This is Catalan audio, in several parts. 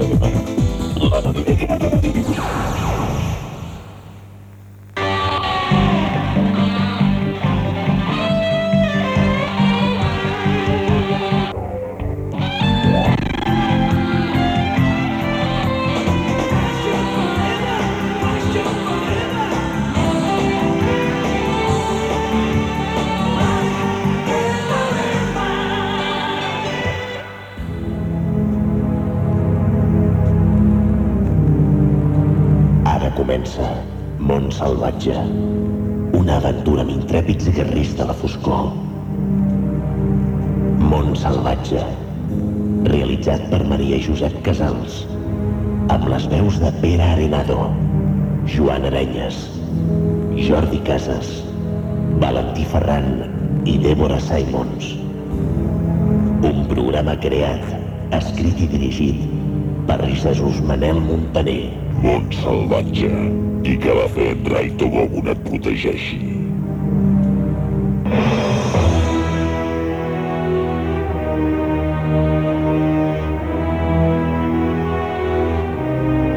Let's go. Intrèpids guerrers de la foscor. Mont Salvatge. Realitzat per Maria Josep Casals. Amb les veus de Pere Arenado, Joan Arenyes, Jordi Casas, Valentí Ferran i Débora Simons. Un programa creat, escrit i dirigit per Jesús Manel Montaner. Món salvatge. I què va fer en Raito Gobun et protegeixi?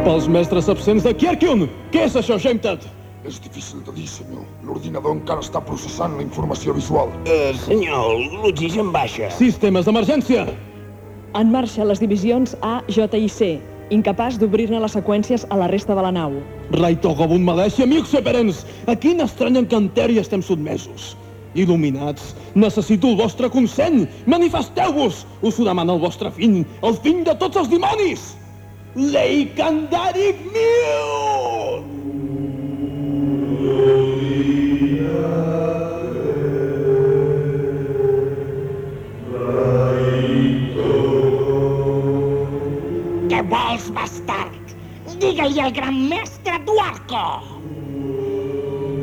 Pels mestres absents de Kierkion! Què és això, Gemtat? És difícil de dir, senyor. L'ordinador encara està processant la informació visual. Eh, senyor, l'oxigen baixa. Sistemes d'emergència! En marxa les divisions A, J i C, incapaç d'obrir-ne les seqüències a la resta de la nau. Raito Gobun Malècia, amics separents! A quin estrany encanteri estem sotmesos? Il·luminats, necessito el vostre consent! Manifesteu-vos! Us ho demana el vostre fill, el fill de tots els dimonis! Leicandaric Miu! Què vols, bastard? Digue-li al gran mestre Duarco!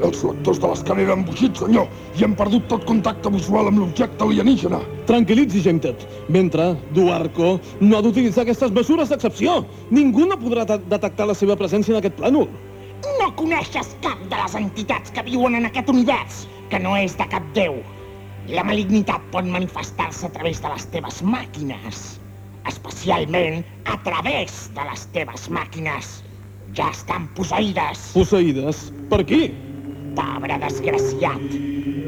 Els lectors de l'escàner han embogit, senyor, i hem perdut tot contacte visual amb l'objecte alienígena. Tranquil·litzi, Gemtet. Mentre, Duarco no ha d'utilitzar aquestes mesures d'excepció. Ningú no podrà de- detectar la seva presència en aquest plànol. No coneixes cap de les entitats que viuen en aquest univers, que no és de cap déu. La malignitat pot manifestar-se a través de les teves màquines. Especialment a través de les teves màquines. Ja estan posseïdes. Posseïdes? Per qui? Pobre desgraciat.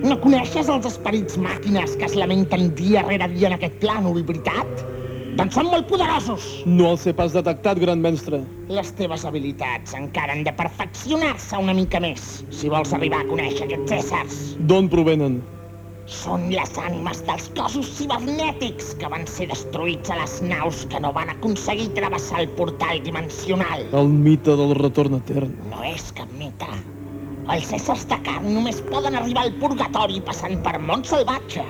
No coneixes els esperits màquines que es lamenten dia rere dia en aquest plànol, veritat? Doncs són molt poderosos. No els he pas detectat, gran mestre. Les teves habilitats encara han de perfeccionar-se una mica més, si vols arribar a conèixer aquests éssers. D'on provenen? Són les ànimes dels cossos cibernètics que van ser destruïts a les naus que no van aconseguir travessar el portal dimensional. El mite del retorn etern. No és cap mite. Els éssers de carn només poden arribar al purgatori passant per món salvatge.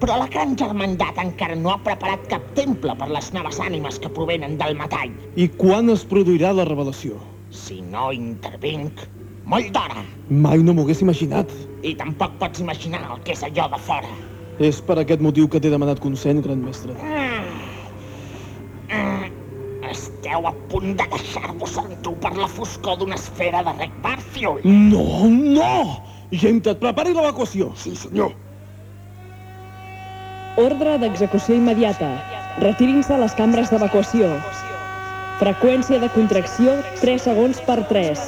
Però la gran germandat encara no ha preparat cap temple per les noves ànimes que provenen del metall. I quan es produirà la revelació? Si no intervinc, molt d'hora. Mai no m'ho hagués imaginat. I tampoc pots imaginar el que és allò de fora. És per aquest motiu que t'he demanat consent, gran mestre. Ah, esteu a punt de deixar-vos endur per la foscor d'una esfera de Rec Barfield. No, no! Gemtet, prepari l'evacuació. Sí, senyor. Ordre d'execució immediata. Retirin-se a les cambres d'evacuació. Freqüència de contracció 3 segons per 3.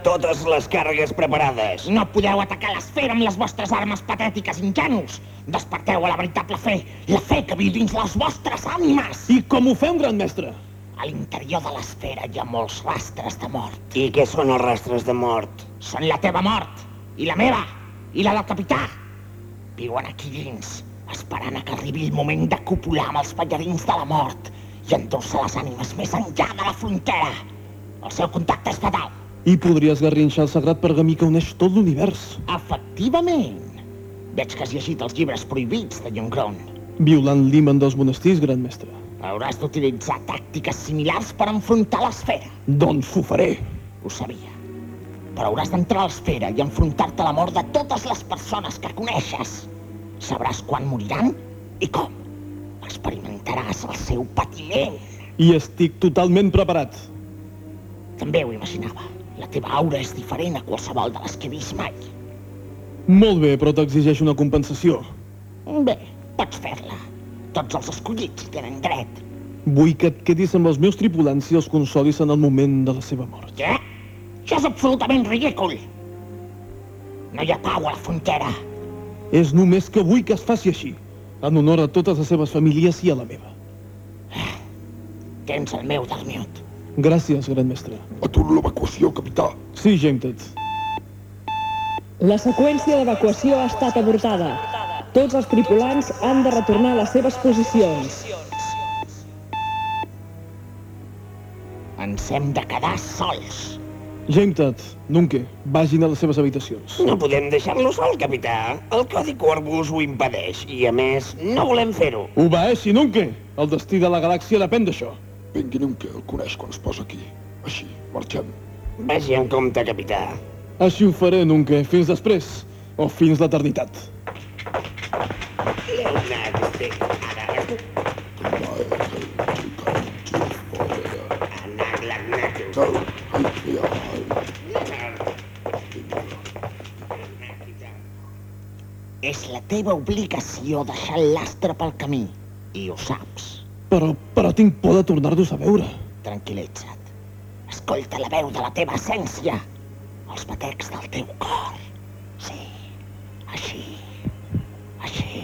Totes les càrregues preparades. No podeu atacar l'esfera amb les vostres armes patètiques ingenus. Desperteu a la veritable fe, la fe que viu dins les vostres ànimes. I com ho fem, gran mestre? A l'interior de l'esfera hi ha molts rastres de mort. I què són els rastres de mort? Són la teva mort, i la meva, i la del capità. Viuen aquí dins, esperant a que arribi el moment de copular amb els ballarins de la mort i endur-se les ànimes més enllà de la frontera. El seu contacte és fatal. I podria esgarrinxar el sagrat pergamí que uneix tot l'univers. Efectivament. Veig que has llegit els llibres prohibits de Jungron. Violant l'íman dels monestirs, gran mestre. Hauràs d'utilitzar tàctiques similars per enfrontar l'esfera. Doncs ho faré. Ho sabia. Però hauràs d'entrar a l'esfera i enfrontar-te a la mort de totes les persones que coneixes. Sabràs quan moriran i com. Experimentaràs el seu patiment. I estic totalment preparat. També ho imaginava. La teva aura és diferent a qualsevol de les que he vist mai. Molt bé, però t'exigeix una compensació. Bé, pots fer-la. Tots els escollits tenen dret. Vull que et quedis amb els meus tripulants i els consolis en el moment de la seva mort. Què? Això és absolutament ridícul. No hi ha pau a la frontera. És només que vull que es faci així, en honor a totes les seves famílies i a la meva. Tens el meu darmiut. Gràcies, gran mestre. Aturo l'evacuació, capità. Sí, Jameted. La seqüència d'evacuació ha estat avortada. Tots els tripulants han de retornar a les seves posicions. Ens hem de quedar sols. Jameted, Nunke, vagin a les seves habitacions. No podem deixar-lo sol, capità. El codi Corvus ho impedeix i, a més, no volem fer-ho. Obeeixi, Nunke! El destí de la galàxia depèn d'això. Vingui un que el coneix quan es posa aquí. Així, marxem. Vagi en compte, capità. Així ho faré, Nunke, fins després. O fins l'eternitat. És la teva obligació deixar el lastre pel camí. I ho saps. Però, però tinc por de tornar-los a veure. Tranquil·litza't. Escolta la veu de la teva essència. Els batecs del teu cor. Sí, així. Així.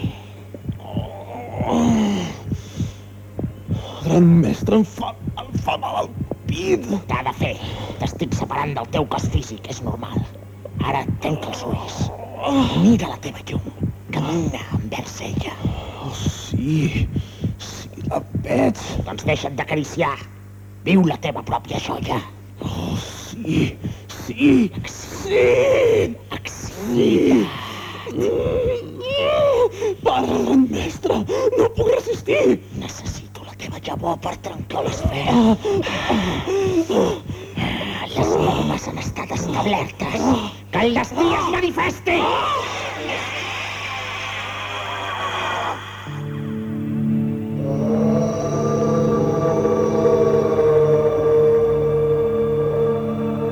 Gran mestre, em fa, em fa mal al pit. T'ha de fer. T'estic separant del teu cos físic, és normal. Ara tanca els ulls. Mira la teva llum. Camina envers ella. Oh, sí, veig. Doncs deixa't d'acariciar. Viu la teva pròpia joia. Oh, sí, sí, sí. Para, gran mestre, no puc resistir. Necessito la teva llavor per trencar l'esfera. Les normes han estat establertes. Que el destí es manifesti!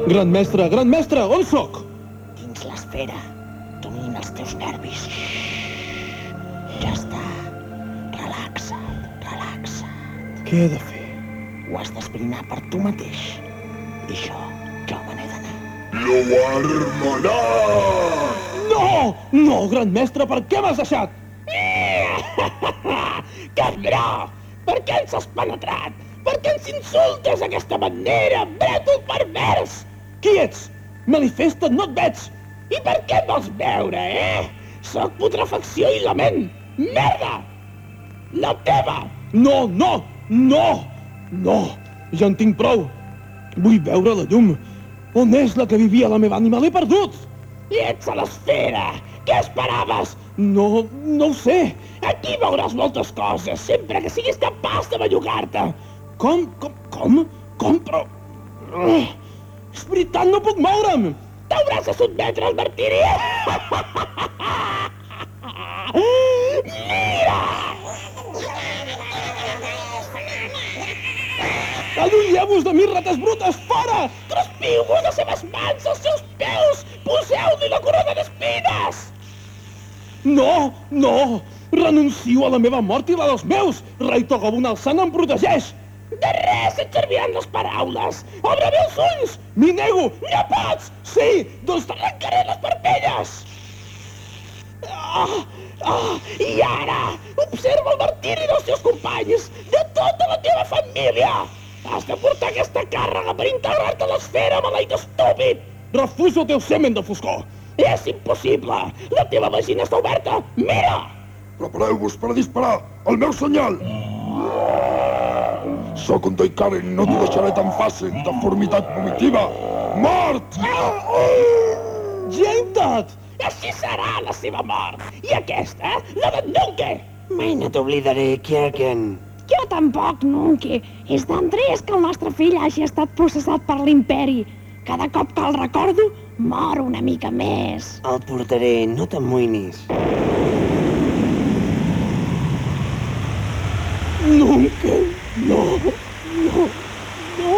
Gran mestre, gran mestre, on sóc? Dins l'esfera, domina els teus nervis. Ja està. Relaxa't, relaxa't. Què he de fer? Ho has d'esbrinar per tu mateix. I jo, jo me n'he d'anar. L'Oarmenat! No, no, gran mestre, per què m'has deixat? Cabró! Per què ens has penetrat? Per què ens insultes d'aquesta manera, brètol pervers? Qui ets? Manifesta't, no et veig. I per què em vols veure, eh? Soc putrefacció i lament. Merda! La teva! No, no, no, no, ja en tinc prou. Vull veure la llum. On és la que vivia la meva ànima? L'he perdut. I ets a l'esfera! Què esperaves? No, no ho sé. Aquí veuràs moltes coses, sempre que siguis capaç de bellugar-te. Com, com, com? Com, però... Uh, és veritat, no puc moure'm. T'hauràs de sotmetre al martiri. Mira! Allunyeu-vos de mi, rates brutes, fora! Crespiu-vos les seves mans, els seus peus! Poseu-li la corona d'espines! No, no! Renuncio a la meva mort i la dels meus! Rei Togobun el Sant em protegeix! De res et serviran les paraules! Obre bé els ulls! M'hi nego! No pots! Sí, Doncs t'arrencaré les parpelles! Ah, ah, I ara, observa el martiri dels teus companys, de tota la teva família! Has de portar aquesta càrrega per integrar-te a l'esfera, maleït estúpid! refuso el teu semen de foscor! És impossible! La teva vagina està oberta! Mira! Prepareu-vos per disparar! El meu senyal! Sóc un Doikaren, no t'ho deixaré tan fàcil, deformitat vomitiva! Mort! Jametat! Així serà la seva mort! I aquesta, la d'en Nunke! Mai no t'oblidaré, Kierken. Jo tampoc, Nunke. És d'Andrés que el nostre fill hagi estat processat per l'imperi. Cada cop que el recordo, mor una mica més. El portaré, no t'amoïnis. Nunca! No! No! No!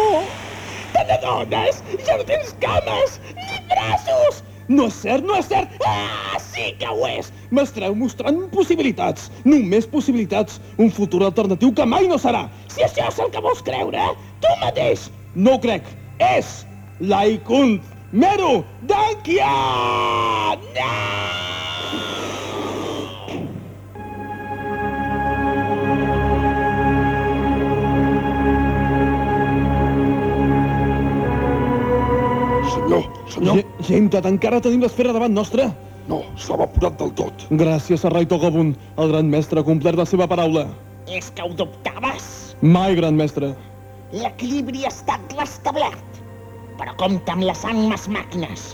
Te n'adones? Ja no tens cames! Ni braços! No és cert, no és cert! Ah, sí que ho és! M'estreu mostrant possibilitats, només possibilitats, un futur alternatiu que mai no serà. Si això és el que vols creure, tu mateix! No ho crec. És l'Aikunt Meru Dankia! No! Senyor, senyor, Ge- Gentat, encara tenim l'esfera davant nostra? no, s'ha evaporat del tot. Gràcies a Raito Gobun, el gran mestre ha complert la seva paraula. És que ho dubtaves? Mai, gran mestre. L'equilibri ha estat restablert. Però compta amb les ànimes màquines.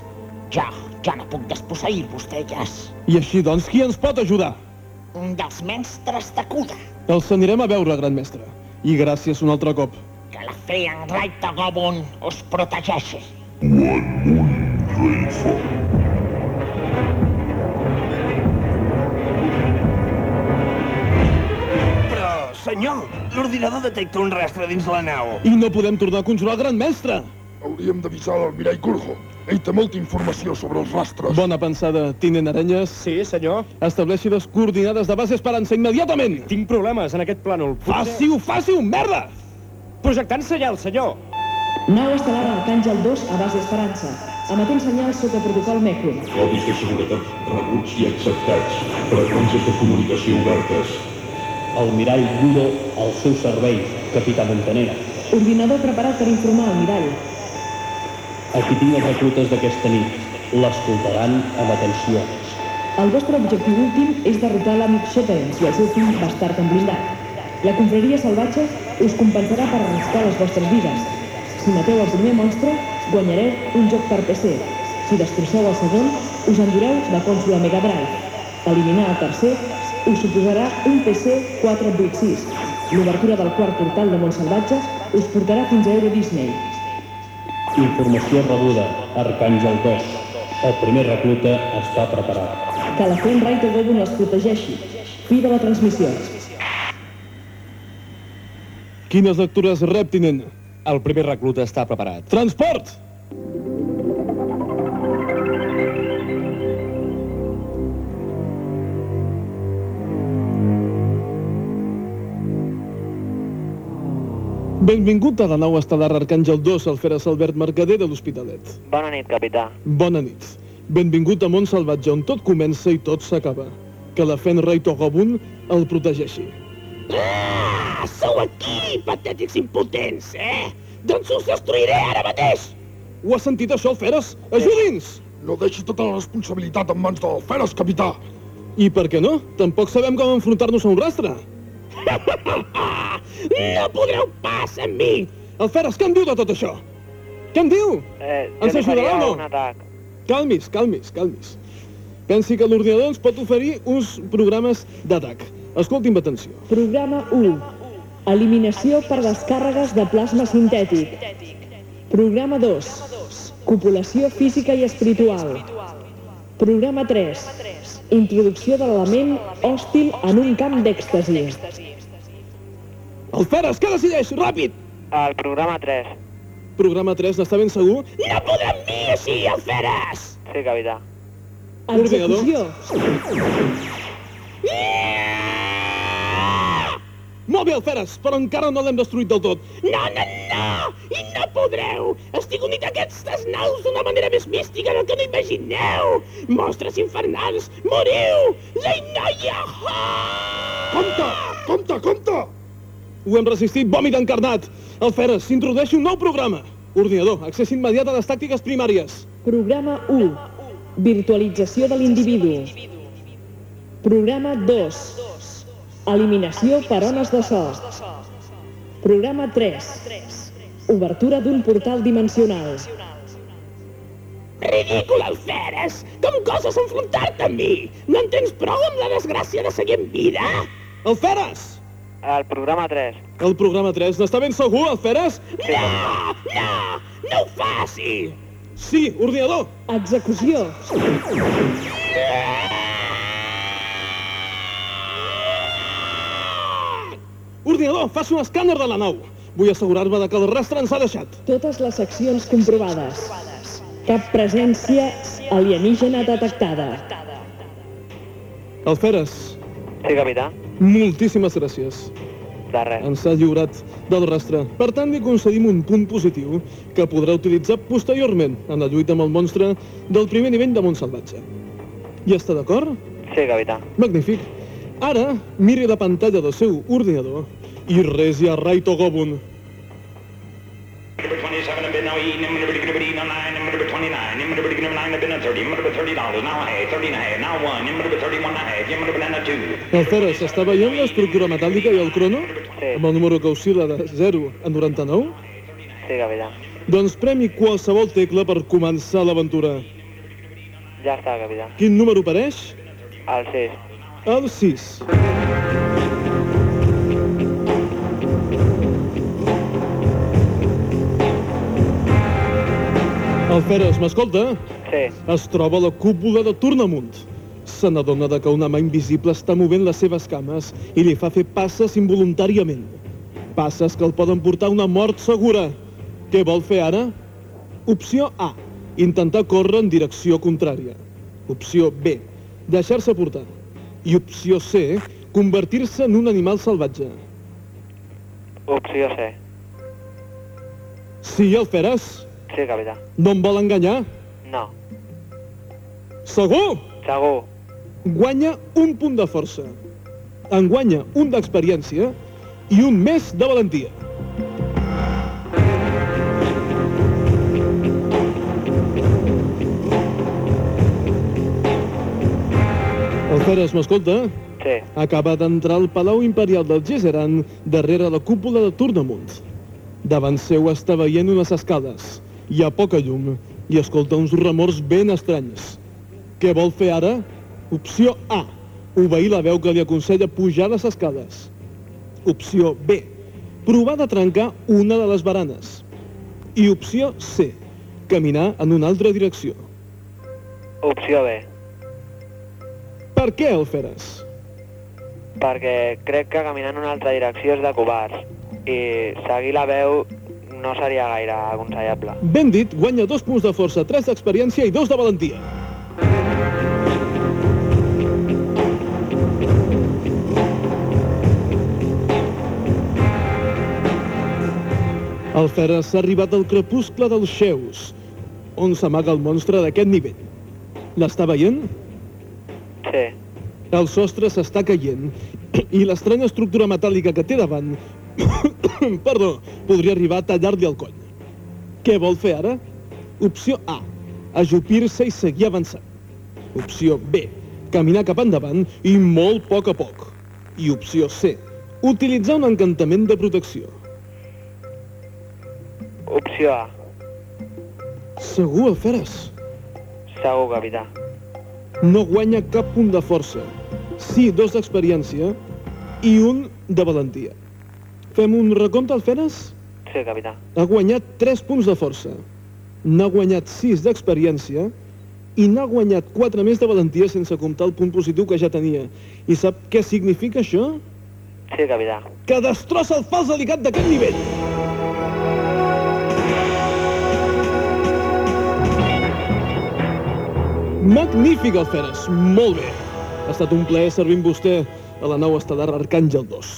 Jo, jo no puc desposseir-vos d'elles. I així, doncs, qui ens pot ajudar? Un dels mestres de cura. Els anirem a veure, gran mestre. I gràcies un altre cop. Que la fe en Raita Gobun us protegeixi. Quan un rei fort. Però, senyor, l'ordinador detecta un rastre dins la nau. I no podem tornar a conjurar el gran mestre. Hauríem d'avisar l'almirall Kurho. Ell té molta informació sobre els rastres. Bona pensada, tinent Arenyes. Sí, senyor. Estableixi les coordinades de base Esperança immediatament. Tinc problemes en aquest plànol. Faci-ho, faci-ho, merda! Projectant senyal, senyor. Nau estel·lar Arcàngel 2 a base Esperança, emetent senyals sota protocol MECUR. Codis de seguretat rebuts i acceptats. Freqüències de comunicació obertes. Almirall Guro al seu servei, capità Montaner. Ordinador preparat per informar al mirall. Aquí tinc els reclutes d'aquesta nit. L'escoltaran amb atenció. El vostre objectiu últim és derrotar l'amic Sheperens i el seu fill bastard en blindat. La confraria salvatge us compensarà per arriscar les vostres vides. Si mateu el primer monstre, guanyareu un joc per PC. Si destrosseu el segon, us endureu la consola Mega Drive. Eliminar el tercer us suposarà un PC 486. L'obertura del quart portal de Montsalvatges us portarà fins a Euro Disney. Informació rebuda. Arcàngel 2. El primer recluta està preparat. Que la Fent Raito Gobun els protegeixi. Fi de la transmissió. Quines lectures rep, tinent? El primer recluta està preparat. Transport! Benvingut a la nau estel·lar Arcàngel 2, al Feres Albert Mercader de l'Hospitalet. Bona nit, capità. Bona nit. Benvingut a Mont Salvatge, on tot comença i tot s'acaba. Que la Fen Rei Togobun el protegeixi. Ah, sou aquí, patètics impotents, eh? Doncs us destruiré ara mateix! Ho has sentit això, Feres? Ajudi'ns! No deixi tota la responsabilitat en mans de l'Alferes, capità. I per què no? Tampoc sabem com enfrontar-nos a un rastre. No podreu pas amb mi! Alferes, què en diu de tot això? Què en diu? Eh, Ens ajudarà faria o no? un atac. Calmis, calmis, calmis. Pensi que l'ordinador ens pot oferir uns programes d'atac. Escolti'm amb atenció. Programa 1. Eliminació per descàrregues de plasma sintètic. Programa 2. Copulació física i espiritual. Programa 3. Introducció de l'element hòstil en un camp d'èxtasi. Alferes, què decideix? Ràpid! El programa 3. Programa 3, n'està ben segur? No amb mi així, Alferes! Sí, capità. Execució. Molt bé, Alferes, però encara no l'hem destruït del tot. No, no, no! I no podreu! Estic unit a aquestes naus d'una manera més mística del que no imagineu! Monstres infernals, moriu! La noia! Compte! Compte, compte! Ho hem resistit, vòmit encarnat. Alferes, s'introdueixi un nou programa. Ordinador, accés immediat a les tàctiques primàries. Programa 1. Virtualització de l'individu. Programa 2. Eliminació per ones de so. Programa 3. Obertura d'un portal dimensional. Ridícul, Alferes! Com goses enfrontar-te amb mi? No en tens prou amb la desgràcia de seguir en vida? Alferes! El programa 3. El programa 3, n'està ben segur, Alferes? No! No! No ho faci! Sí, ordinador! Execució. Ordinador, faci un escàner de la nau. Vull assegurar-me de que el rastre ens ha deixat. Totes les seccions comprovades. Cap presència alienígena detectada. Alferes, Sí, capità. moltíssimes gràcies. De res. Ens ha lliurat del rastre. Per tant, li concedim un punt positiu que podrà utilitzar posteriorment en la lluita amb el monstre del primer nivell de Montsalvatge. Hi està d'acord? Sí, capità. Magnífic. Ara, miri la pantalla del seu ordinador i resi a Raito Gobun. Number 27 have been now eating, number 29, number 29, number 29 have been a 30, number 30 dollars, now a half, 30 and a half, now one, number 31 and a half, number banana two. Alferes, està veient l'estructura metàl·lica i el crono? Sí. Amb el número que oscil·la de 0 a 99? Sí, capità. Doncs premi qualsevol tecla per començar l'aventura. Ja està, capità. Quin número apareix? El 6. El 6. Alferes, m'escolta? Sí. Es troba a la cúpula de Tornamunt. Se n'adona que una mà invisible està movent les seves cames i li fa fer passes involuntàriament. Passes que el poden portar a una mort segura. Què vol fer ara? Opció A. Intentar córrer en direcció contrària. Opció B. Deixar-se portar. I opció C. Convertir-se en un animal salvatge. Opció C. Sí, Alferes? Sí, capità. No em vol enganyar? No. Segur? Segur. Guanya un punt de força. En guanya un d'experiència i un més de valentia. Alferes, m'escolta? Sí. Acaba d'entrar al Palau Imperial del Gesseran darrere la cúpula de Tornamunt. Davant seu està veient unes escales. Hi ha poca llum i escolta uns remors ben estranys. Què vol fer ara? Opció A. Obeir la veu que li aconsella pujar les escales. Opció B. Provar de trencar una de les baranes. I opció C. Caminar en una altra direcció. Opció B. Per què el faràs? Perquè crec que caminar en una altra direcció és de covards. I seguir la veu no seria gaire aconsellable. Ben dit, guanya dos punts de força, tres d'experiència i dos de valentia. El Feres s'ha arribat al crepuscle dels Xeus, on s'amaga el monstre d'aquest nivell. L'està veient? Sí. El sostre s'està caient i l'estranya estructura metàl·lica que té davant perdó, podria arribar a tallar-li el coll. Què vol fer ara? Opció A. Ajupir-se i seguir avançant. Opció B. Caminar cap endavant i molt a poc a poc. I opció C. Utilitzar un encantament de protecció. Opció A. Segur el feres. Segur, capità. No guanya cap punt de força. Sí, dos d'experiència i un de valentia. Fem un recompte al Feres? Sí, capità. Ha guanyat 3 punts de força. N'ha guanyat 6 d'experiència i n'ha guanyat 4 més de valentia sense comptar el punt positiu que ja tenia. I sap què significa això? Sí, capità. Que destrossa el fals delicat d'aquest nivell. Magnífic, el Feres. Molt bé. Ha estat un plaer servir amb vostè a la nau estel·lar Arcàngel 2.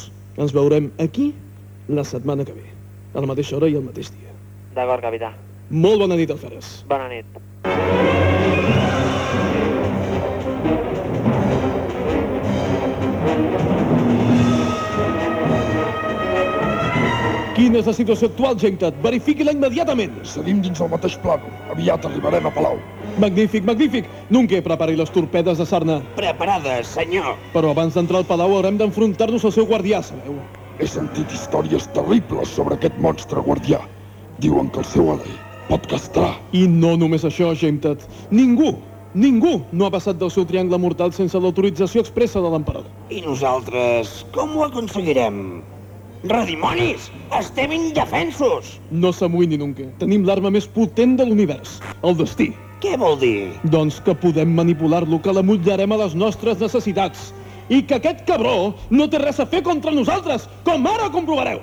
Ens veurem aquí la setmana que ve, a la mateixa hora i al mateix dia. D'acord, capità. Molt bona nit, Alferes. Bona nit. Quina és la situació actual, Gentat? Verifiqui-la immediatament. Seguim dins el mateix plano. Aviat arribarem a Palau. Magnífic, magnífic. Nunca prepari les torpedes de Sarna. Preparades, senyor. Però abans d'entrar al Palau haurem d'enfrontar-nos al seu guardià, sabeu? He sentit històries terribles sobre aquest monstre guardià. Diuen que el seu alè pot castrar. I no només això, Gentat. Ningú, ningú no ha passat del seu triangle mortal sense l'autorització expressa de l'emperador. I nosaltres com ho aconseguirem? Redimonis! Estem indefensos! No s'amoïni, Nunca. Tenim l'arma més potent de l'univers, el destí. Què vol dir? Doncs que podem manipular-lo, que l'amutllarem a les nostres necessitats. I que aquest cabró no té res a fer contra nosaltres, com ara comprovareu.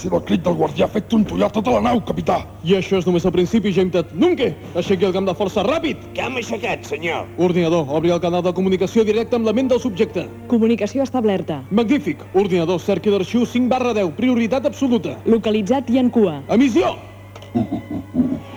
Potència del crit del guardià ha fet trontollar tota la nau, capità. I això és només el principi, Jametet. Nunke, aixequi el camp de força ràpid. Camp aixecat, senyor. Ordinador, obri el canal de comunicació directe amb la ment del subjecte. Comunicació establerta. Magnífic. Ordinador, cerqui l'arxiu 5 barra 10. Prioritat absoluta. Localitzat i en cua. Emissió! Ha!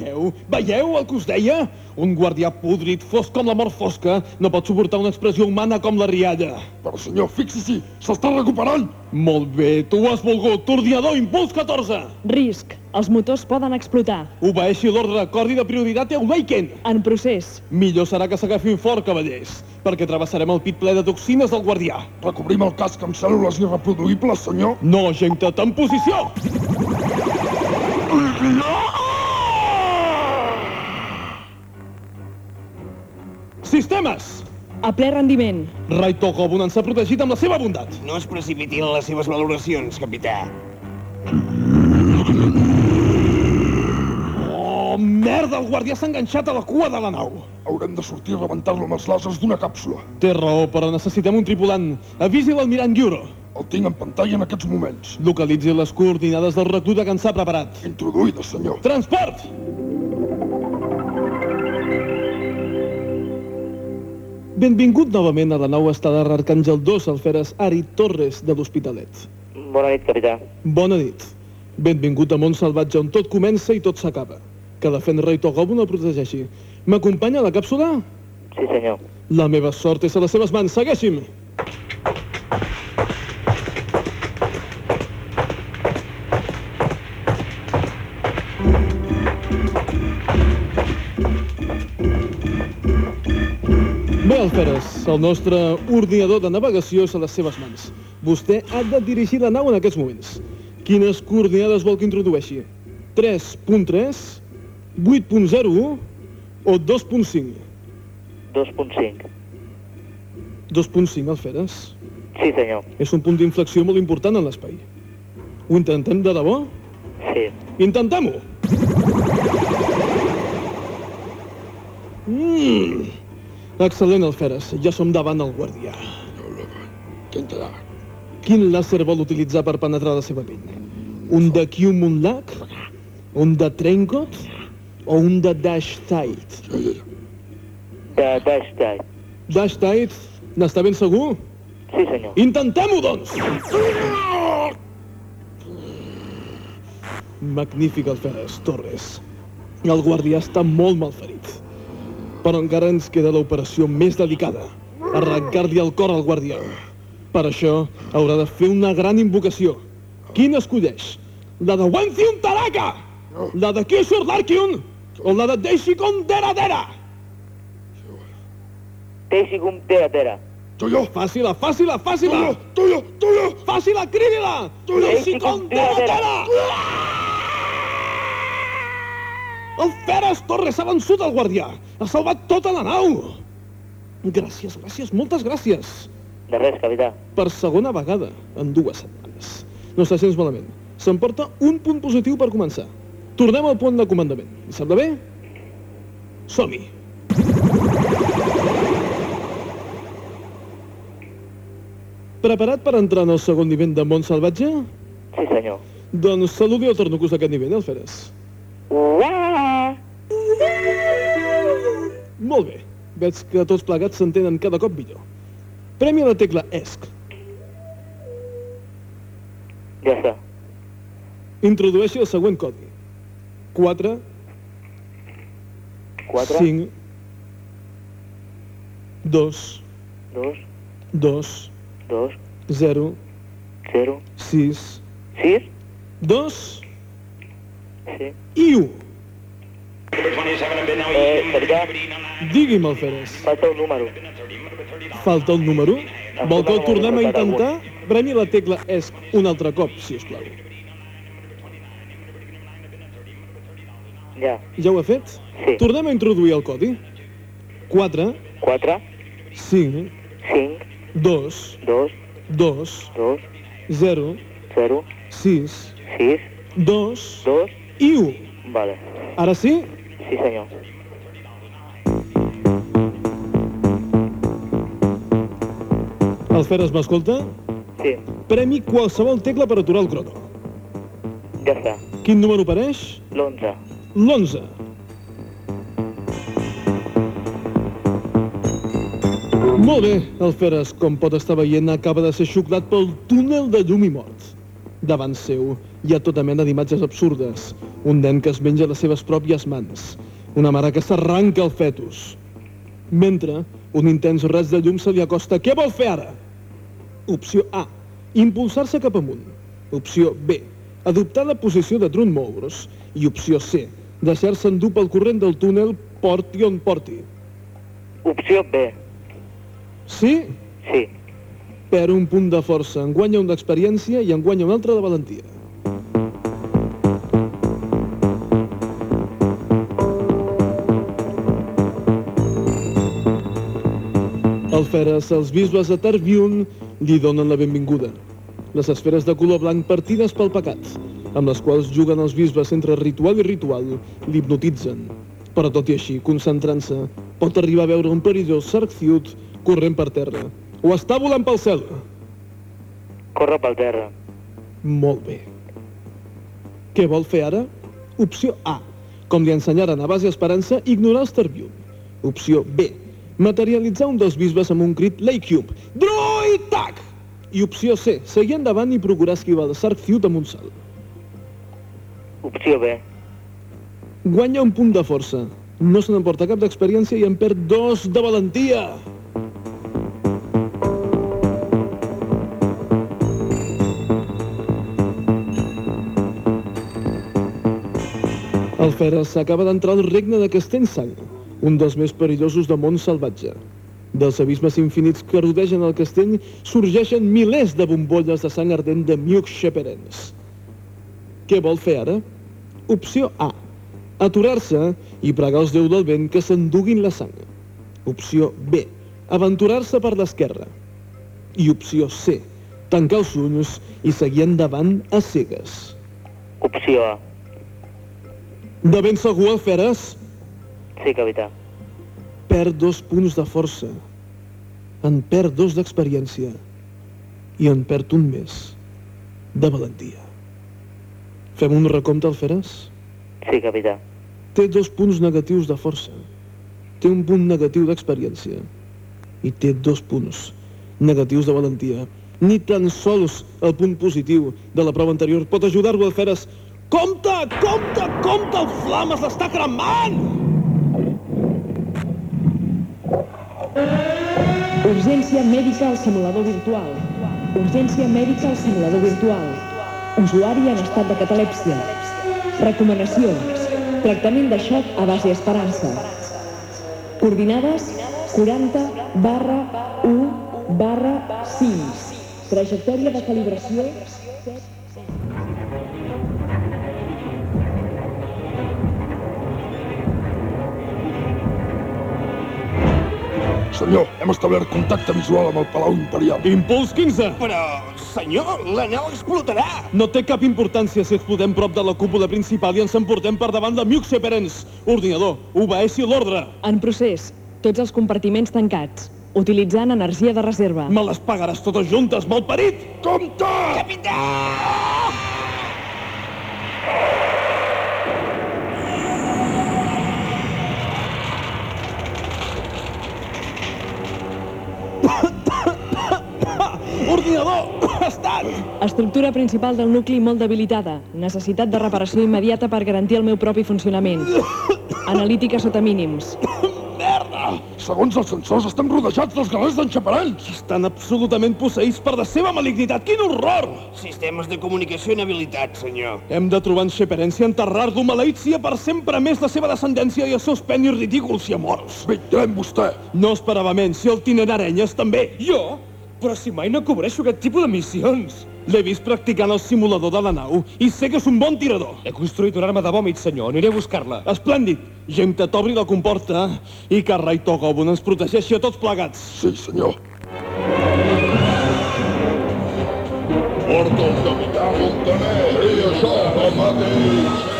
veieu? Veieu el que us deia? Un guardià podrit, fosc com la mort fosca, no pot suportar una expressió humana com la rialla. Però, senyor, fixi-s'hi, s'està recuperant. Molt bé, tu ho has volgut. Ordinador, impuls 14. Risc. Els motors poden explotar. Obeeixi l'ordre, cordi de prioritat i awaken. En procés. Millor serà que s'agafin fort, cavallers, perquè travessarem el pit ple de toxines del guardià. Recobrim el casc amb cèl·lules irreproduïbles, senyor? No, gent, en posició! Sistemes! A ple rendiment. Rai Togobunan s'ha protegit amb la seva bondat. No es precipitin en les seves valoracions, capità. Oh, merda, el guardià s'ha enganxat a la cua de la nau. Haurem de sortir a rebentar-lo amb els làsers d'una càpsula. Té raó, però necessitem un tripulant. Avisi l'almirant Euro. El tinc en pantalla en aquests moments. Localitzi les coordinades del recluta que ens ha preparat. Introduïda, senyor. Transport! Benvingut novament a la nau estada d'Arcàngel 2, alferes Ari Torres de l'Hospitalet. Bona nit, capità. Bona nit. Benvingut a Mont Salvatge on tot comença i tot s'acaba. Que la Fenrei Togobun el protegeixi. M'acompanya a la càpsula? Sí, senyor. La meva sort és a les seves mans. Segueixi'm! Bé, Alferes, el nostre ordinador de navegació és a les seves mans. Vostè ha de dirigir la nau en aquests moments. Quines coordinades vol que introdueixi? 3.3, 8.01 o 2.5? 2.5. 2.5, Alferes. Sí, senyor. És un punt d'inflexió molt important en l'espai. Ho intentem de debò? Sí. Intentem-ho! Mm. Excel·lent, Alferes. Ja som davant el guardià. Quin làser vol utilitzar per penetrar la seva pell? Un de Q-Moonlac? Un de Trencot? O un de Dash Tide? De Dash Tide. Dash Tide? N'està ben segur? Sí, senyor. Intentem-ho, doncs! Magnífic, Alferes, Torres. El guardià està molt malferit. Però encara ens queda l'operació més delicada. Arrencar-li el cor al guardià. Per això haurà de fer una gran invocació. Quina escolleix? La de Wenzium Taraka? La de Kishur Larkiun? O la de Deishikon Dera Dera? Deishikon Dera Dera. Tuyo! Fàcila, fàcila, fàcila! Tuyo, tuyo! Fàcila, cridi-la! Deishikon Dera Dera! El Feres Torres ha vençut el guardià! Ha salvat tota la nau! Gràcies, gràcies, moltes gràcies! De res, capità. Per segona vegada en dues setmanes. No està gens malament. S'emporta un punt positiu per començar. Tornem al punt de comandament. Li sembla bé? Som-hi! Preparat per entrar en el segon nivell de món salvatge? Sí, senyor. Doncs saludi el tornucus d'aquest nivell, Alferes. Uah! Molt bé. Veig que tots plegats s'entenen cada cop millor. Premi a la tecla ESC. Ja està. Introdueixi el següent codi. 4, 4, 5, 2, 2, 2, 2, 0, 0, 6, 6, 2 sí. i 1. Eh, Digui'm, Alferes. falta un número. Falta el número? Vol que el tornem a intentar? Premi la tecla ESC un altre cop, si us plau. Ja. Ja ho ha fet? Sí. Tornem a introduir el codi. 4, 4, 5, 5, 2, 2, 2, 2, 0, 0, 6, 6, 2 2, i 1. vale. Ara sí? Sí, senyor. Alferes, m'escolta? Sí. Premi qualsevol tecla per aturar el crono. Ja està. Quin número apareix? L'11. L'11. Molt bé, Alferes, com pot estar veient, acaba de ser xuclat pel túnel de llum i mort. Davant seu hi ha tota mena d'imatges absurdes. Un nen que es menja les seves pròpies mans. Una mare que s'arranca el fetus. Mentre un intens raig de llum se li acosta. Què vol fer ara? Opció A. Impulsar-se cap amunt. Opció B. Adoptar la posició de tron mouros. I opció C. Deixar-se endur pel corrent del túnel porti on porti. Opció B. Sí? Sí. Per un punt de força, en guanya un d'experiència i en guanya un altre de valentia. Alferes, els bisbes de Tarbiun li donen la benvinguda. Les esferes de color blanc partides pel pecat, amb les quals juguen els bisbes entre ritual i ritual, l'hipnotitzen. Però tot i així, concentrant-se, pot arribar a veure un perillós Sarkciut corrent per terra. O està volant pel cel. Corre pel terra. Molt bé. Què vol fer ara? Opció A. Com li ensenyaren a base Esperança, ignorar els Tarbiun. Opció B. Materialitzar un dels bisbes amb un crit Leicube. Droid tac! I opció C. Seguir endavant i procurar esquivar el Sarkciut amb un salt. Opció B. Guanya un punt de força. No se n'emporta cap d'experiència i en perd dos de valentia. El Feres acaba d'entrar al regne de Castellsang, un dels més perillosos del món salvatge. Dels abismes infinits que rodegen el castell sorgeixen milers de bombolles de sang ardent de Miuk Sheperens. Què vol fer ara? Opció A. Aturar-se i pregar els déus del vent que s'enduguin la sang. Opció B. Aventurar-se per l'esquerra. I opció C. Tancar els ulls i seguir endavant a cegues. Opció A. De ben segur el Feres Sí, capità. perd dos punts de força. En perd dos d'experiència. I en perd un més de valentia. Fem un recompte al Feres? Sí, capità. Té dos punts negatius de força. Té un punt negatiu d'experiència. I té dos punts negatius de valentia. Ni tan sols el punt positiu de la prova anterior pot ajudar-lo al Feres. Compte, compte, compte, el Flames l'està cremant! Urgència mèdica al simulador virtual. Urgència mèdica al simulador virtual. Usuari en estat de catalèpsia. Recomanacions. Tractament de xoc a base esperança. Coordinades 40 barra 1 barra 5. Trajectòria de calibració Senyor, hem establert contacte visual amb el Palau Imperial. Impuls 15! Però, senyor, la nau explotarà! No té cap importància si explotem prop de la cúpula principal i ens emportem per davant de Miuk Seperens. Ordinador, obeeixi l'ordre. En procés. Tots els compartiments tancats. Utilitzant energia de reserva. Me les pagaràs totes juntes, malparit! Compte! Capità! Ordinador, estat! Estructura principal del nucli molt debilitada. Necessitat de reparació immediata per garantir el meu propi funcionament. Analítica sota mínims. Merda! Segons els sensors, estem rodejats dels galers d'en Xaparans. Estan absolutament posseïts per la seva malignitat. Quin horror! Sistemes de comunicació inhabilitats, senyor. Hem de trobar en Xeperens i enterrar-lo maleïtsia per sempre més la seva descendència i els seus penis ridículs i amors. Vetllem vostè. No esperava menys, si el tinent Arenyes també. Jo? Però si mai no cobreixo aquest tipus de missions. L'he vist practicant el simulador de la nau i sé que és un bon tirador. He construït una arma de vòmit, senyor. Aniré a buscar-la. Esplèndid. Gemte, t'obri la comporta i que Rai Togobun ens protegeixi a tots plegats. Sí, senyor. Porta el capità Montaner i això el mateix.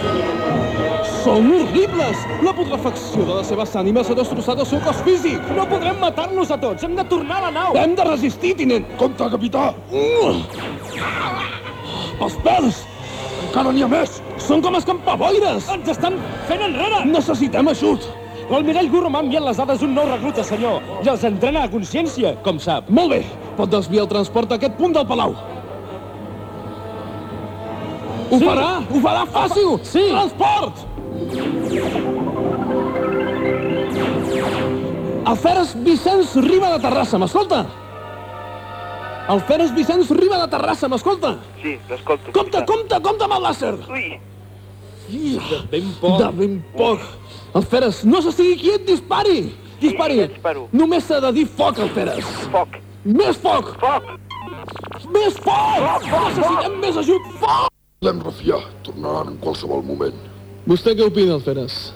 Són horribles! La putrefacció de les seves ànimes ha destrossat el seu cos físic! No podrem matar-los a tots! Hem de tornar a la nau! Hem de resistir, tinent! Compte, capità! Els pèls! Encara n'hi ha més! Són com escampaboires! Ens estan fent enrere! Necessitem ajut! L'almirall Gurro m'ha enviat les dades d'un nou recluta, senyor, i els entrena a consciència, com sap. Molt bé! Pot desviar el transport a aquest punt del palau. Ho Sí. farà! Ho farà fàcil! Sí. Transport! Alferes Vicenç Riba de Terrassa, m'escolta? Alferes Vicenç Riba de Terrassa, m'escolta? Sí, l'escolto. Compte, compte, compte amb el làser! Ui, De ben poc. De ben poc. Alferes, no s'estigui quiet, dispari! Dispari! ja disparo. Només s'ha de dir foc, Alferes! foc, Més foc! foc! Més foc! Necessitem més ajut! Foc! Podem refiar. Tornaran en qualsevol moment. Vostè què opina, Alferes?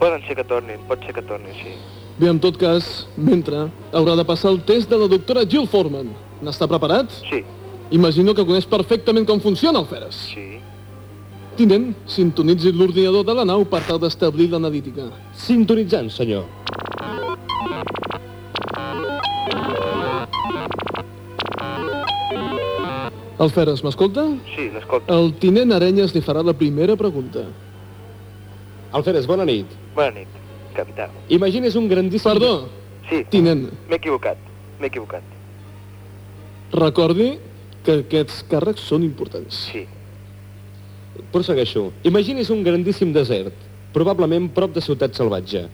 Poden ser que tornin, pot ser que tornin, sí. Bé, en tot cas, mentre, haurà de passar el test de la doctora Jill Foreman. N'està preparat? Sí, Imagino que coneix perfectament com funciona, Alferes. sí. Tinent, sintonitzi l'ordinador de la nau per tal d'establir l'analítica. Sintonitzant, senyor. Alferes, m'escolta? Sí, l'escolto. El tinent Arenyes li farà la primera pregunta. Alferes, bona nit. Bona nit, capità. Imagines un grandíssim... Perdó, Sí, tinent, m'he equivocat, m'he equivocat. recordi que aquests càrrecs són importants. Sí, Prossegueixo. Imagines un grandíssim desert, probablement prop de ciutat salvatge.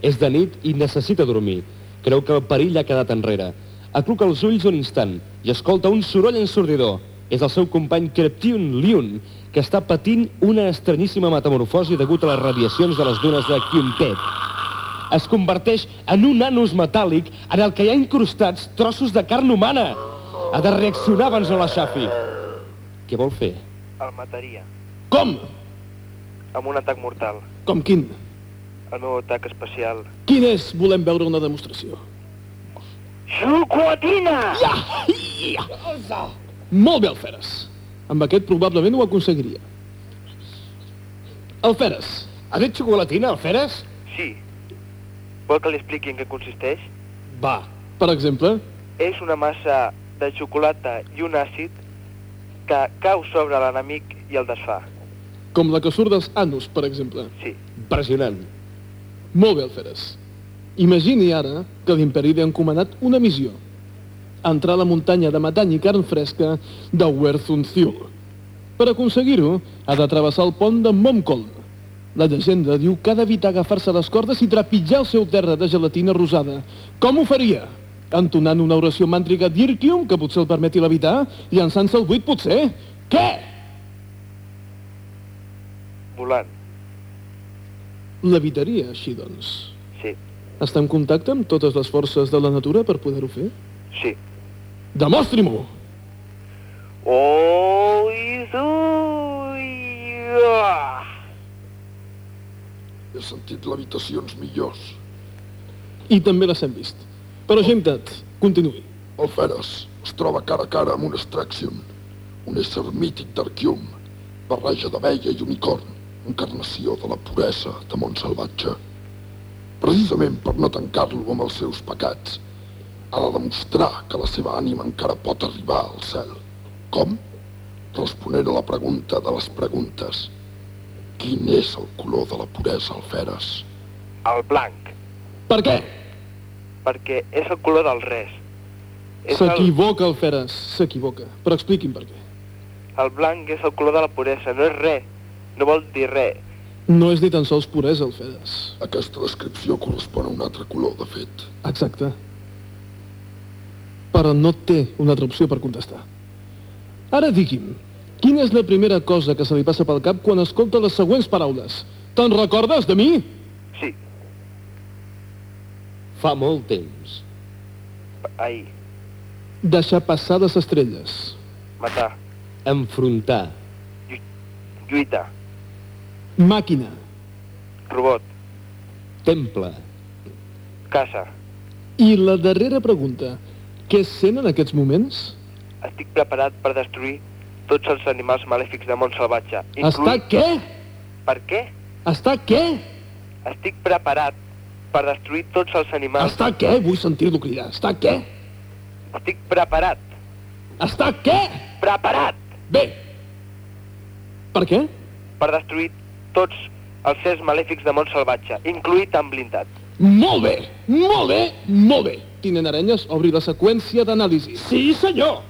És de nit i necessita dormir. Creu que el perill ha quedat enrere. Acluca els ulls un instant i escolta un soroll ensordidor. És el seu company Kreptiun Liun, que està patint una estranyíssima metamorfosi degut a les radiacions de les dunes de Kyumpet. Es converteix en un anus metàl·lic en el que hi ha incrustats trossos de carn humana. Ha de reaccionar abans no l'aixafi. Què vol fer? el mataria. Com? Amb un atac mortal. Com quin? El meu atac especial. Quin és? Volem veure una demostració. Xocotina! Ja! ja. Molt bé, Alferes. Amb aquest probablement ho aconseguiria. Alferes, Ha dit xocolatina, Alferes? Sí. Vol que li expliqui en què consisteix? Va. per exemple, És una massa de xocolata i un àcid que cau sobre l'enemic i el desfà. com la que surt dels anus, per exemple. Sí. Impressionant. Molt bé, Alferes. Imagini ara que l'imperi li ha encomanat una missió. Entrar a la muntanya de metany i carn fresca de Werthunthul. Per aconseguir-ho, ha de travessar el pont de Momkolm. La llegenda diu que ha d'evitar agafar-se les cordes i trepitjar el seu terra de gelatina rosada. Com ho faria? Entonant una oració màntrica d'Irkium, que potser el permeti levitar, llançant-se al buit, potser? Què? Volant. Levitaria, així doncs. Sí. Està en contacte amb totes les forces de la natura per poder-ho fer? Sí. Demostri-m'ho! Oi, ui, ah. He sentit levitacions millors. I també les hem vist. Però, Gemtat, continuï. El Feres es troba cara a cara amb un Extraction, un ésser mític d'Arquium, barreja d'abella i unicorn, encarnació de la puresa de món salvatge. Precisament per no tancar-lo amb els seus pecats, ha de demostrar que la seva ànima encara pot arribar al cel. Com? Responent a la pregunta de les preguntes. Quin és el color de la puresa, Alferes? El blanc, Per què? perquè és el color del res. S'equivoca, el Feres, s'equivoca. Però expliqui'm per què. el blanc és el color de la puresa, no és res. No vol dir res. No és ni tan sols puresa, el Feres. Aquesta descripció correspon a un altre color, de fet. Exacte. Però no té una altra opció per contestar. Ara digui'm, quina és la primera cosa que se li passa pel cap quan escolta les següents paraules? Te'n recordes de mi? Sí, Fa molt temps. ahir, Deixar passar les estrelles. matar, Enfrontar. lluita, Màquina. robot, Temple. casa. I la darrera pregunta. Què sent en aquests moments? Estic preparat per destruir tots els animals malèfics de món salvatge. Està què? Per què? Està què? Estic preparat per destruir tots els animals. Està què? Vull sentir-lo cridar. Està què? Estic preparat. Està què? Preparat Bé. Per què? per destruir tots els sers malèfics de món salvatge, incluït en blindat. Molt bé, molt bé, molt bé. Tinent Arenyes, obri la seqüència d'anàlisi. Sí, senyor.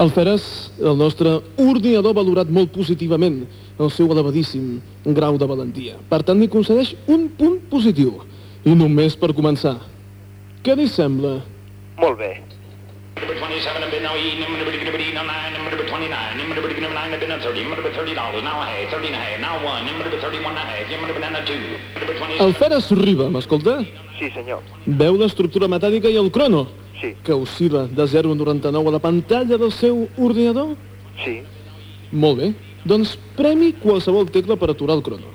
Alferes, el nostre ordinador ha valorat molt positivament el seu elevadíssim grau de valentia. Per tant, li concedeix un punt positiu. I només per començar. Què li sembla? Molt bé. Number 27 have been now eating, number 29, number 29, number 29 have been at 30, number 30 dollars, now a half, 30 and a half, now one, number 31 and a half, number banana two, number 20. Alferes Riba, m'escolta? Sí, senyor. Veu l'estructura metàl·lica i el crono? Sí. Que oscil·la de 0 a 99 a la pantalla del seu ordinador? Sí. Molt bé. Doncs premi qualsevol tecla per aturar el crono.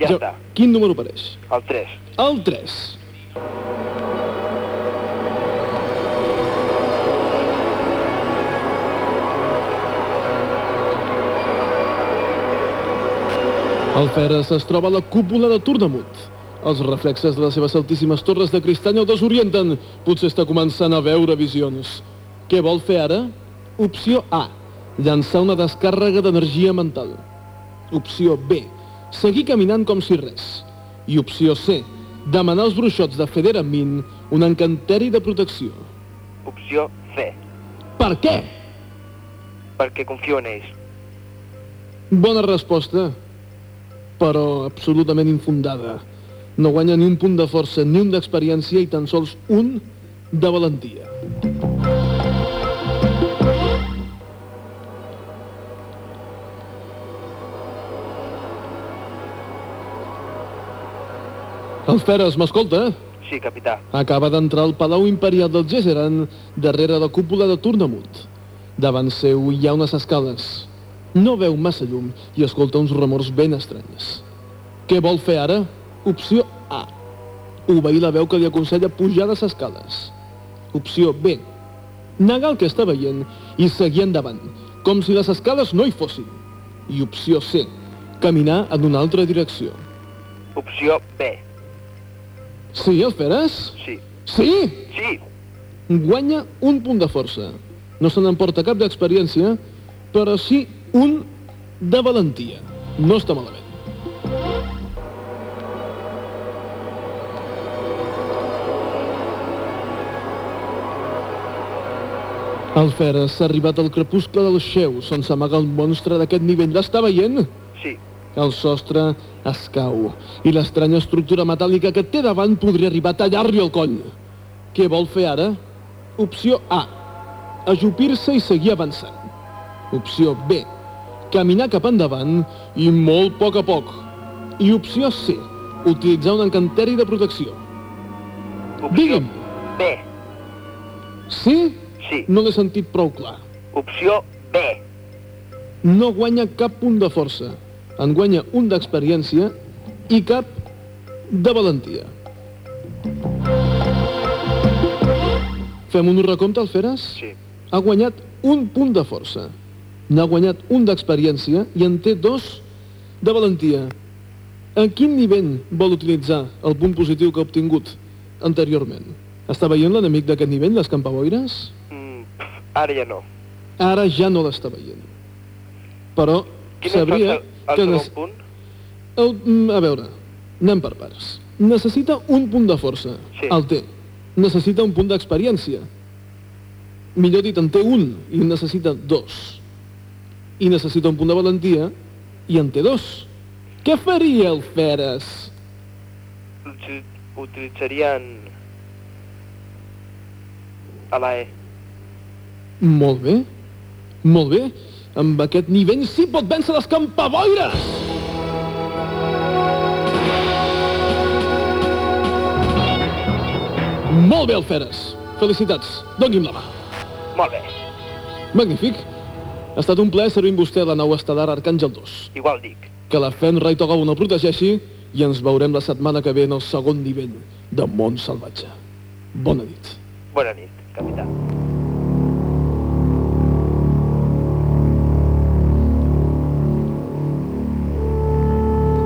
Ja està. Quin número apareix? El 3. El 3. El Feres es troba a la cúpula de Tornamut. Els reflexes de les seves altíssimes torres de cristany el desorienten. Potser està començant a veure visions. Què vol fer ara? Opció A. Llançar una descàrrega d'energia mental. Opció B. Seguir caminant com si res. I opció C. Demanar als bruixots de Federa Min un encanteri de protecció. Opció C. Per què? Perquè confio en ells. Bona resposta, però absolutament infundada. No guanya ni un punt de força, ni un d'experiència i tan sols un de valentia. El Feres, m'escolta? Sí, capità. Acaba d'entrar al Palau Imperial del Gesseran, darrere la cúpula de Tornamut. Davant seu hi ha unes escales. No veu massa llum i escolta uns remors ben estranys. Què vol fer ara? Opció A. Obeir la veu que li aconsella pujar les escales. Opció B. Negar el que està veient i seguir endavant, com si les escales no hi fossin. I opció C. Caminar en una altra direcció. Opció B. Sí, el Feres? Sí. Sí? Sí. Guanya un punt de força. No se n'emporta cap d'experiència, però sí un de valentia. No està malament. El Feres s'ha arribat al crepuscle del xeus, on s'amaga el monstre d'aquest nivell. L'està veient? Sí. El sostre es cau i l'estranya estructura metàl·lica que té davant podria arribar a tallar-li el coll. Què vol fer ara? Opció A. Ajupir-se i seguir avançant. Opció B. Caminar cap endavant i molt a poc a poc. I opció C. Utilitzar un encanteri de protecció. Opció Digue'm, B. sí? Sí. No l'he sentit prou clar. Opció B. No guanya cap punt de força. En guanya un d'experiència i cap de valentia. Fem un recompte, Alferes? Sí. Ha guanyat un punt de força. N'ha guanyat un d'experiència i en té dos de valentia. A quin nivell vol utilitzar el punt positiu que ha obtingut anteriorment? Està veient l'enemic d'aquest nivell, les campaboires? Mm, ara ja no. Ara ja no l'està veient. Però Quin sabria és el, el que... segon punt? El, a veure, anem per parts. Necessita un punt de força. Sí. El té. Necessita un punt d'experiència. Millor dit, en té un i en necessita dos. I necessita un punt de valentia i en té dos. Què faria el Feres? Uti- Utilitzarien... A la E. Molt bé. Molt bé. Amb aquest nivell sí pot vèncer les campaboires! Molt bé, Alferes. Felicitats. Doni'm la mà. Molt bé. Magnífic. Ha estat un plaer servir amb vostè la nau estel·lar Arcàngel 2. Igual dic. Que la Fenra i Togau no protegeixi i ens veurem la setmana que ve en el segon nivell de món salvatge. Bona nit. Bona nit. capità.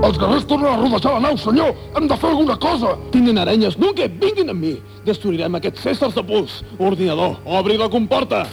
Els guerrers tornen a rodejar la nau, senyor! Hem de fer alguna cosa! Tinen arenyes, nunca, vinguin amb mi! Destruirem aquests éssers de puls! Ordinador, obri la comporta!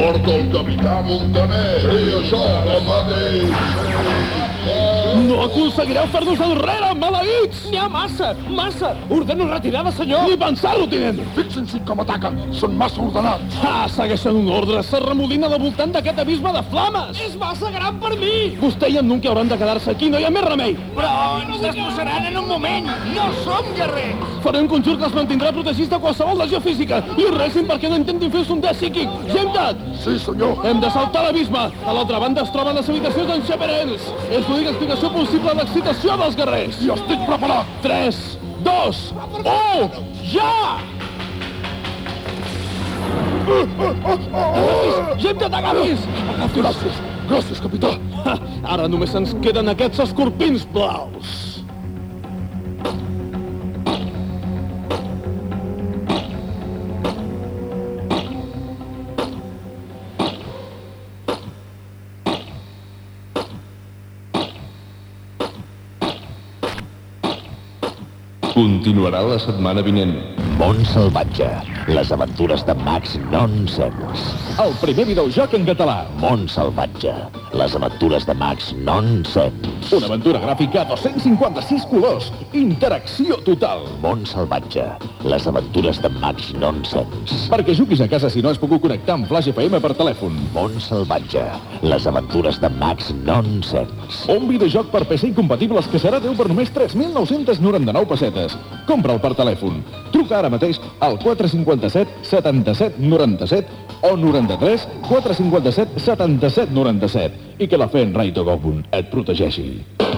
Porta el capità Montaner! Sí, això, el mateix! No aconseguireu fer-nos enrere, maleïts! N'hi ha massa, massa! Ordeno retirada, senyor! Ni pensar-ho, tinent! Fixin-s'hi com ataquen! Són massa ordenats! Ah, segueixen un ordre! S'arremolina al voltant d'aquest abisme de flames! És massa gran per mi! Vostè i en Nunca hauran de quedar-se aquí, no hi ha més remei! Però ens despossaran en un moment! No som guerrers! Faré un conjur que els mantindrà protegits de qualsevol lesió física i resin perquè no intentin fer un psíquic! Gemtat! Sí, senyor! Hem de saltar l'abisme! A l'altra banda es troben les habitacions d'en Xaperens! És l'única explicació possible l'excitació dels guerrers! I estic preparat! 3, 2, 1, ja! Gemtat, agafis! Agafis! Gràcies, gràcies, capità! Ara només ens queden aquests escorpins blaus! Continuarà la setmana vinent. Món salvatge. Les aventures de Max Nonsens. El primer videojoc en català. Món salvatge. Les aventures de Max Nonsens. Una aventura gràfica a 256 colors. Interacció total. Món salvatge. Les aventures de Max Nonsens. Perquè juguis a casa si no has pogut connectar amb Flash FM per telèfon. Món salvatge. Les aventures de Max Nonsens. Un videojoc per PC incompatibles que serà teu per només 3.999 pessetes. Compra'l per telèfon. Truca ara mateix al 457 77 97 o 93 457 77 97 i que la fe en Rai et protegeixi.